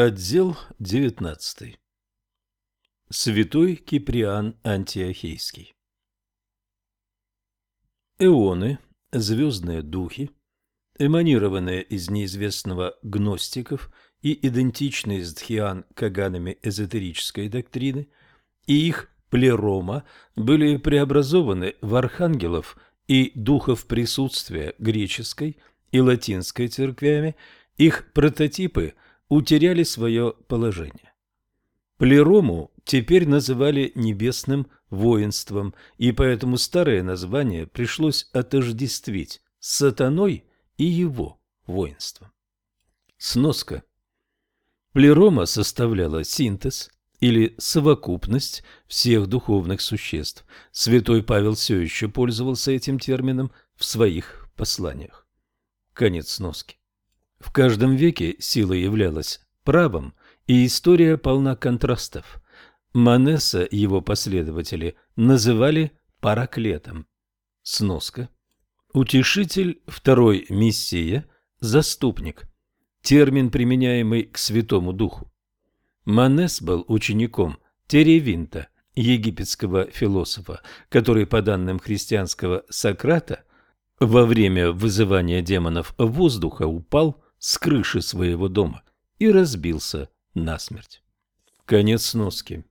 Отдел 19. Святой Киприан Антиохийский. Эоны, звездные духи, эманированные из неизвестного гностиков и идентичные с Дхиан Каганами эзотерической доктрины, и их плерома были преобразованы в архангелов и духов присутствия греческой и латинской церквями, их прототипы утеряли свое положение. Плерому теперь называли небесным воинством, и поэтому старое название пришлось отождествить сатаной и его воинством. Сноска. Плерома составляла синтез или совокупность всех духовных существ. Святой Павел все еще пользовался этим термином в своих посланиях. Конец сноски. В каждом веке сила являлась правом, и история полна контрастов. Манеса его последователи называли параклетом. Сноска. Утешитель, второй мессия, заступник. Термин, применяемый к Святому Духу. Манес был учеником Теревинта, египетского философа, который, по данным христианского Сократа, во время вызывания демонов воздуха упал с крыши своего дома и разбился насмерть. Конец сноски.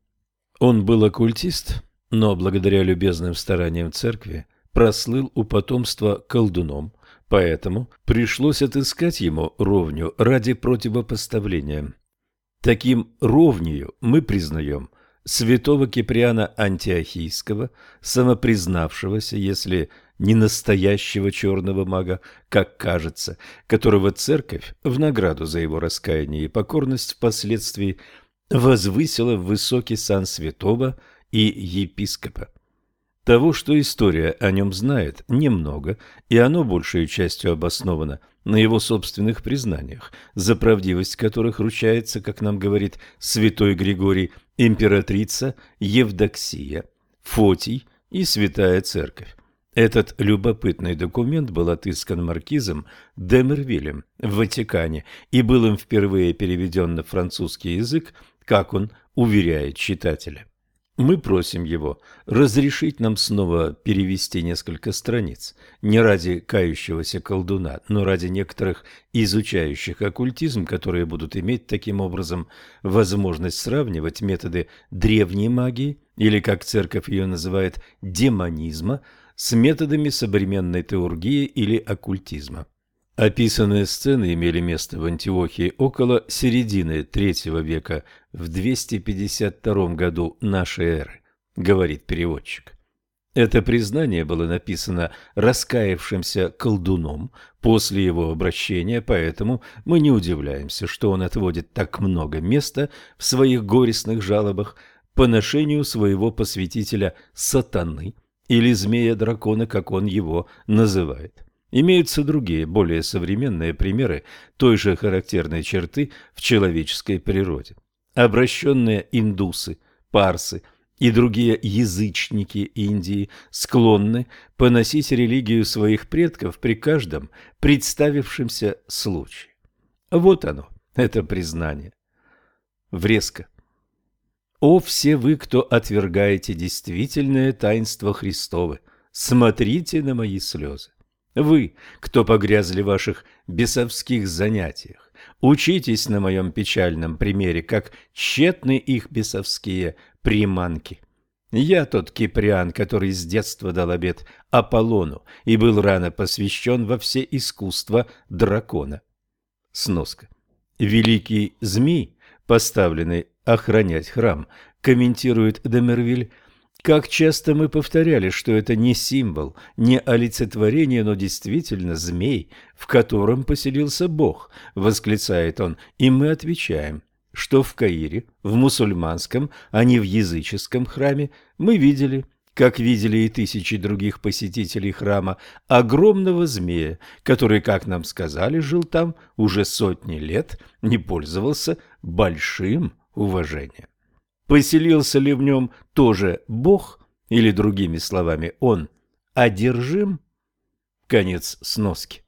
Он был оккультист, но благодаря любезным стараниям церкви прослыл у потомства колдуном, поэтому пришлось отыскать ему ровню ради противопоставления. Таким ровнею мы признаем святого Киприана Антиохийского, самопризнавшегося, если не настоящего черного мага, как кажется, которого церковь в награду за его раскаяние и покорность впоследствии возвысила в высокий сан святого и епископа. Того, что история о нем знает, немного, и оно большей частью обосновано на его собственных признаниях, за правдивость которых ручается, как нам говорит святой Григорий, императрица Евдоксия, Фотий и Святая Церковь. Этот любопытный документ был отыскан маркизом Демервилем в Ватикане и был им впервые переведен на французский язык, как он уверяет читателя. Мы просим его разрешить нам снова перевести несколько страниц, не ради кающегося колдуна, но ради некоторых изучающих оккультизм, которые будут иметь таким образом возможность сравнивать методы древней магии, или, как церковь ее называет, демонизма, с методами современной теургии или оккультизма. Описанные сцены имели место в Антиохии около середины III века в 252 году нашей эры, говорит переводчик. Это признание было написано раскаявшимся колдуном после его обращения, поэтому мы не удивляемся, что он отводит так много места в своих горестных жалобах по ношению своего посвятителя сатаны – или змея-дракона, как он его называет. Имеются другие, более современные примеры той же характерной черты в человеческой природе. Обращенные индусы, парсы и другие язычники Индии склонны поносить религию своих предков при каждом представившемся случае. Вот оно, это признание. Врезко. О, все вы, кто отвергаете действительное таинство Христовы, смотрите на мои слезы. Вы, кто погрязли в ваших бесовских занятиях, учитесь на моем печальном примере, как тщетны их бесовские приманки. Я тот Киприан, который с детства дал обет Аполлону и был рано посвящен во все искусства дракона. Сноска. Великий змей, поставленный охранять храм, комментирует Демервиль. Как часто мы повторяли, что это не символ, не олицетворение, но действительно змей, в котором поселился Бог, восклицает он, и мы отвечаем, что в Каире, в мусульманском, а не в языческом храме, мы видели, как видели и тысячи других посетителей храма, огромного змея, который, как нам сказали, жил там уже сотни лет, не пользовался большим уважения. Поселился ли в нем тоже Бог, или, другими словами, он одержим? Конец сноски.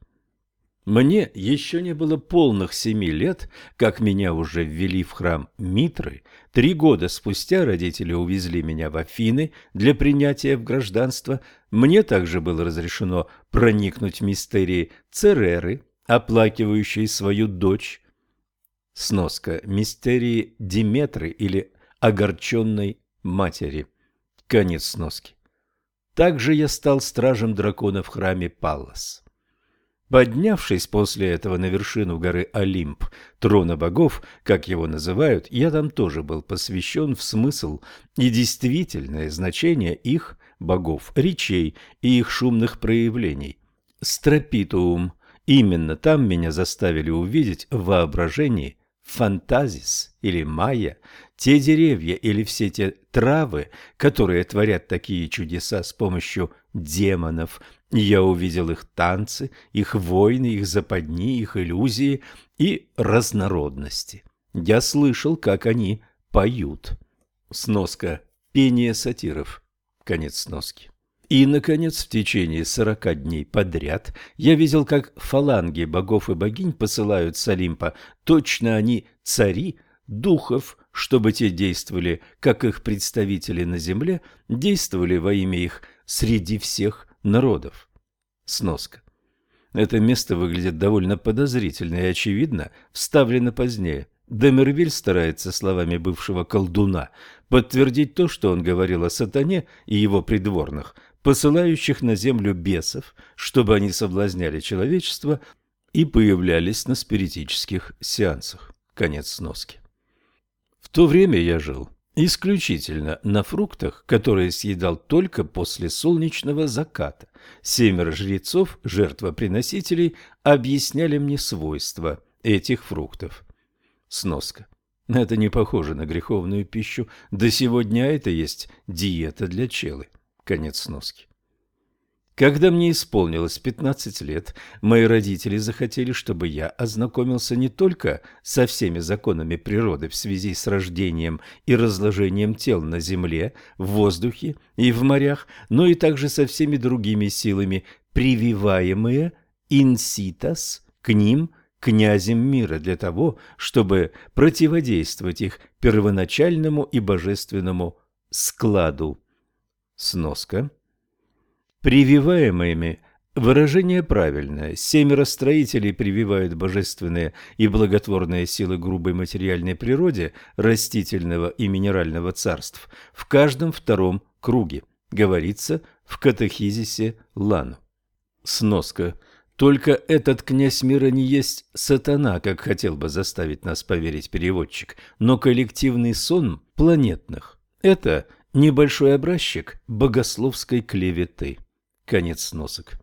Мне еще не было полных семи лет, как меня уже ввели в храм Митры. Три года спустя родители увезли меня в Афины для принятия в гражданство. Мне также было разрешено проникнуть в мистерии Цереры, оплакивающей свою дочь. Сноска. Мистерии Диметры или огорченной матери. Конец сноски. Также я стал стражем дракона в храме Паллас. Поднявшись после этого на вершину горы Олимп, трона богов, как его называют, я там тоже был посвящен в смысл и действительное значение их, богов, речей и их шумных проявлений. Стропитуум. Именно там меня заставили увидеть в воображении фантазис или майя, те деревья или все те травы, которые творят такие чудеса с помощью демонов. Я увидел их танцы, их войны, их западни, их иллюзии и разнородности. Я слышал, как они поют. Сноска. Пение сатиров. Конец сноски. И, наконец, в течение сорока дней подряд я видел, как фаланги богов и богинь посылают с Олимпа, точно они цари, духов, чтобы те действовали, как их представители на земле, действовали во имя их среди всех народов. Сноска. Это место выглядит довольно подозрительно и, очевидно, вставлено позднее. Демервиль старается словами бывшего колдуна подтвердить то, что он говорил о сатане и его придворных – посылающих на землю бесов, чтобы они соблазняли человечество и появлялись на спиритических сеансах. Конец сноски. В то время я жил исключительно на фруктах, которые съедал только после солнечного заката. Семеро жрецов, жертвоприносителей, объясняли мне свойства этих фруктов. Сноска. Это не похоже на греховную пищу. До сегодня это есть диета для челы. Конец сноски. Когда мне исполнилось 15 лет, мои родители захотели, чтобы я ознакомился не только со всеми законами природы в связи с рождением и разложением тел на земле, в воздухе и в морях, но и также со всеми другими силами, прививаемые инситас к ним князем мира для того, чтобы противодействовать их первоначальному и божественному складу. Сноска. Прививаемыми выражение правильное. Семеро строителей прививают божественные и благотворные силы грубой материальной природе растительного и минерального царств в каждом втором круге, говорится в катехизисе Лану. Сноска. Только этот князь мира не есть сатана, как хотел бы заставить нас поверить переводчик, но коллективный сон планетных. Это – Небольшой образчик богословской клеветы. Конец сносок.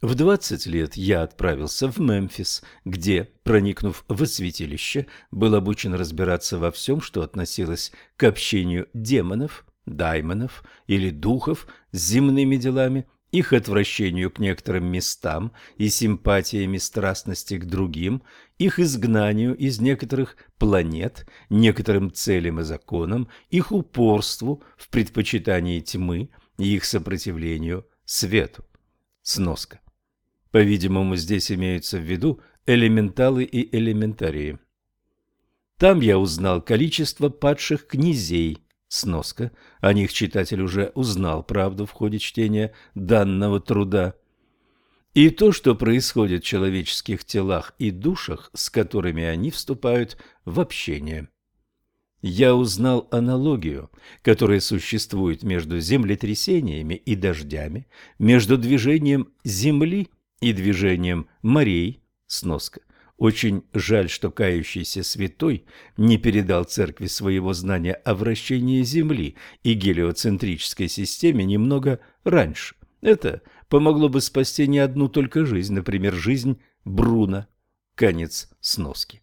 В 20 лет я отправился в Мемфис, где, проникнув в святилище, был обучен разбираться во всем, что относилось к общению демонов, даймонов или духов с земными делами их отвращению к некоторым местам и симпатиями страстности к другим, их изгнанию из некоторых планет, некоторым целям и законам, их упорству в предпочитании тьмы и их сопротивлению свету. Сноска. По-видимому, здесь имеются в виду элементалы и элементарии. Там я узнал количество падших князей, Сноска. О них читатель уже узнал правду в ходе чтения данного труда. И то, что происходит в человеческих телах и душах, с которыми они вступают в общение. Я узнал аналогию, которая существует между землетрясениями и дождями, между движением Земли и движением морей, сноска, очень жаль, что кающийся святой не передал церкви своего знания о вращении Земли и гелиоцентрической системе немного раньше. Это помогло бы спасти не одну только жизнь, например, жизнь Бруна. Конец сноски.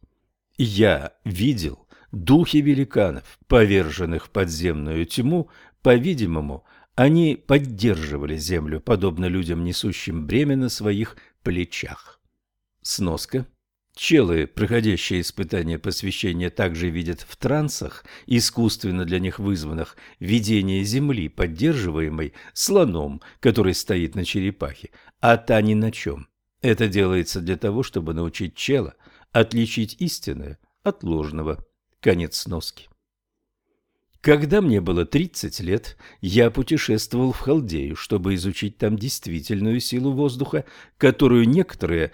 Я видел духи великанов, поверженных в подземную тьму, по-видимому, они поддерживали землю, подобно людям, несущим бремя на своих плечах. Сноска Челы, проходящие испытания посвящения, также видят в трансах, искусственно для них вызванных, видение Земли, поддерживаемой слоном, который стоит на черепахе, а та ни на чем. Это делается для того, чтобы научить чела отличить истинное от ложного. Конец сноски. Когда мне было 30 лет, я путешествовал в Халдею, чтобы изучить там действительную силу воздуха, которую некоторые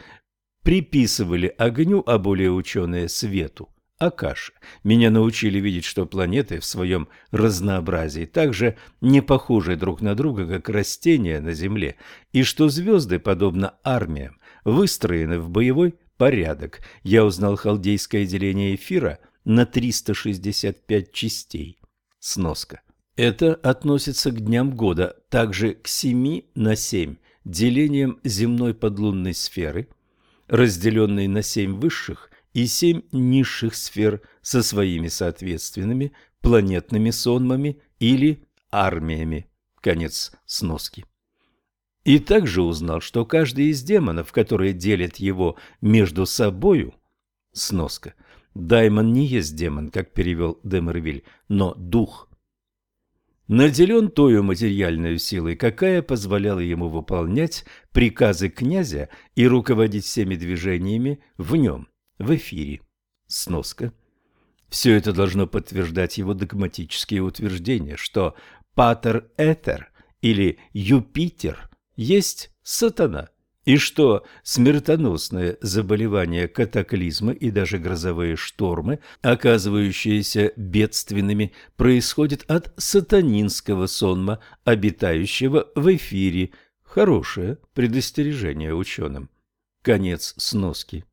приписывали огню, а более ученые – свету. Акаши. Меня научили видеть, что планеты в своем разнообразии также не похожи друг на друга, как растения на Земле, и что звезды, подобно армиям, выстроены в боевой порядок. Я узнал халдейское деление эфира на 365 частей. Сноска. Это относится к дням года, также к 7 на 7, делением земной подлунной сферы, разделенной на 7 высших и семь низших сфер со своими соответственными планетными сонмами или армиями. Конец сноски. И также узнал, что каждый из демонов, которые делят его между собою, сноска, Даймон не есть демон, как перевел Демервиль, но дух. Наделен тою материальной силой, какая позволяла ему выполнять приказы князя и руководить всеми движениями в нем – в эфире. Сноска. Все это должно подтверждать его догматические утверждения, что Патер Этер или Юпитер есть сатана, и что смертоносные заболевания, катаклизмы и даже грозовые штормы, оказывающиеся бедственными, происходят от сатанинского сонма, обитающего в эфире. Хорошее предостережение ученым. Конец сноски.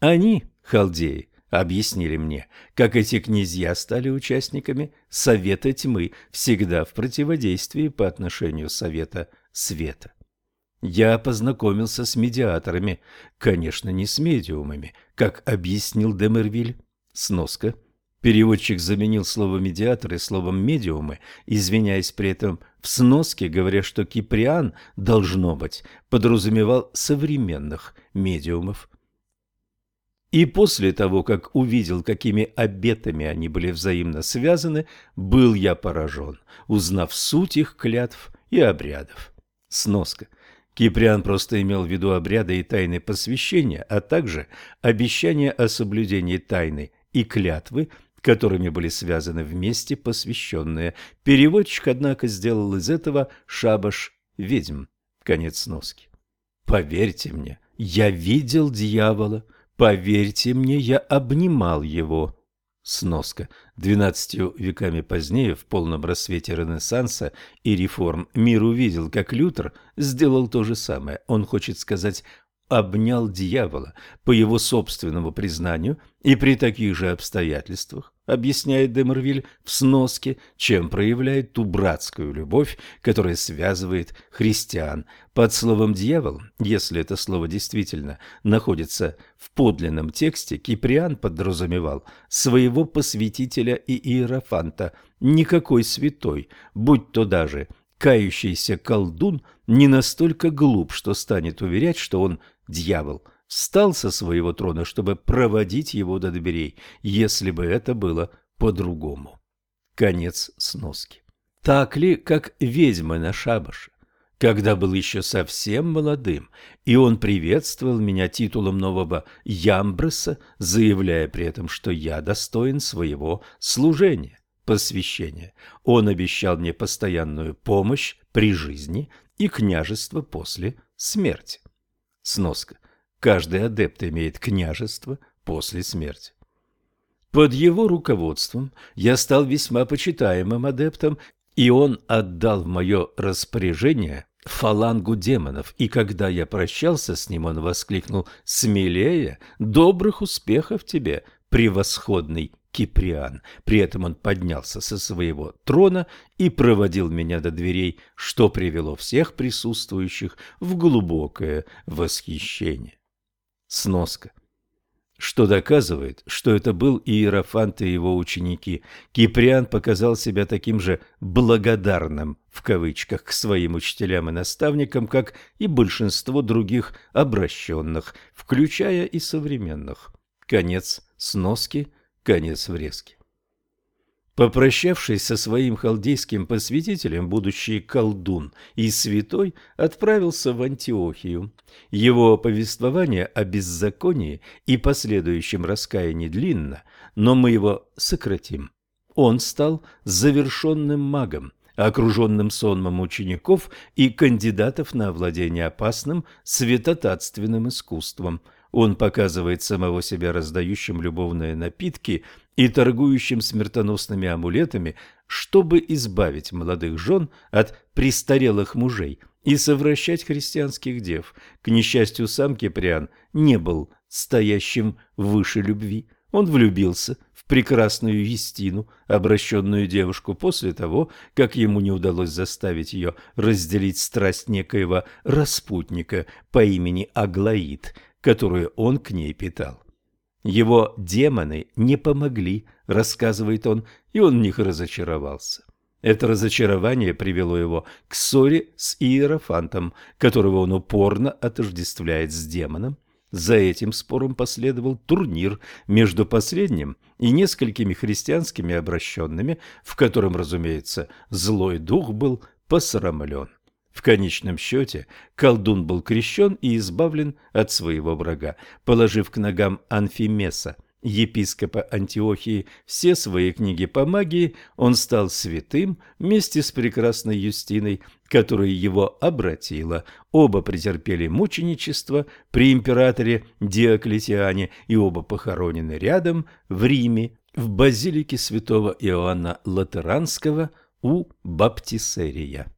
Они, халдеи, объяснили мне, как эти князья стали участниками Совета Тьмы, всегда в противодействии по отношению Совета Света. Я познакомился с медиаторами, конечно, не с медиумами, как объяснил Демервиль. Сноска. Переводчик заменил слово «медиаторы» словом «медиумы», извиняясь при этом в сноске, говоря, что Киприан, должно быть, подразумевал современных медиумов. И после того, как увидел, какими обетами они были взаимно связаны, был я поражен, узнав суть их клятв и обрядов. Сноска. Киприан просто имел в виду обряды и тайны посвящения, а также обещания о соблюдении тайны и клятвы, которыми были связаны вместе посвященные. Переводчик, однако, сделал из этого шабаш ведьм. Конец сноски. Поверьте мне, я видел дьявола – Поверьте мне, я обнимал его. Сноска. Двенадцатью веками позднее, в полном рассвете Ренессанса и реформ, мир увидел, как Лютер сделал то же самое. Он хочет сказать обнял дьявола по его собственному признанию и при таких же обстоятельствах, объясняет Демервиль в сноске, чем проявляет ту братскую любовь, которая связывает христиан. Под словом «дьявол», если это слово действительно находится в подлинном тексте, Киприан подразумевал своего посвятителя и иерофанта, никакой святой, будь то даже кающийся колдун, не настолько глуп, что станет уверять, что он дьявол, встал со своего трона, чтобы проводить его до дверей, если бы это было по-другому. Конец сноски. Так ли, как ведьма на шабаше? Когда был еще совсем молодым, и он приветствовал меня титулом нового Ямбреса, заявляя при этом, что я достоин своего служения, посвящения. Он обещал мне постоянную помощь при жизни и княжество после смерти. Сноска. Каждый адепт имеет княжество после смерти. Под его руководством я стал весьма почитаемым адептом, и он отдал в мое распоряжение фалангу демонов, и когда я прощался с ним, он воскликнул «Смелее! Добрых успехов тебе, превосходный Киприан. При этом он поднялся со своего трона и проводил меня до дверей, что привело всех присутствующих в глубокое восхищение. Сноска. Что доказывает, что это был Иерофант и его ученики. Киприан показал себя таким же «благодарным» в кавычках к своим учителям и наставникам, как и большинство других обращенных, включая и современных. Конец сноски – Конец врезки. Попрощавшись со своим халдейским посвятителем, будущий колдун и святой отправился в Антиохию. Его повествование о беззаконии и последующем раскаянии длинно, но мы его сократим. Он стал завершенным магом, окруженным сонмом учеников и кандидатов на овладение опасным светотатственным искусством – он показывает самого себя раздающим любовные напитки и торгующим смертоносными амулетами, чтобы избавить молодых жен от престарелых мужей и совращать христианских дев. К несчастью, сам Киприан не был стоящим выше любви. Он влюбился в прекрасную Естину, обращенную девушку, после того, как ему не удалось заставить ее разделить страсть некоего распутника по имени Аглаид – которую он к ней питал. Его демоны не помогли, рассказывает он, и он в них разочаровался. Это разочарование привело его к ссоре с Иерофантом, которого он упорно отождествляет с демоном. За этим спором последовал турнир между последним и несколькими христианскими обращенными, в котором, разумеется, злой дух был посрамлен. В конечном счете колдун был крещен и избавлен от своего врага, положив к ногам Анфимеса, епископа Антиохии, все свои книги по магии, он стал святым вместе с прекрасной Юстиной, которая его обратила. Оба претерпели мученичество при императоре Диоклетиане и оба похоронены рядом в Риме, в базилике святого Иоанна Латеранского у Баптисерия.